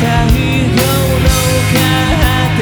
太陽の果て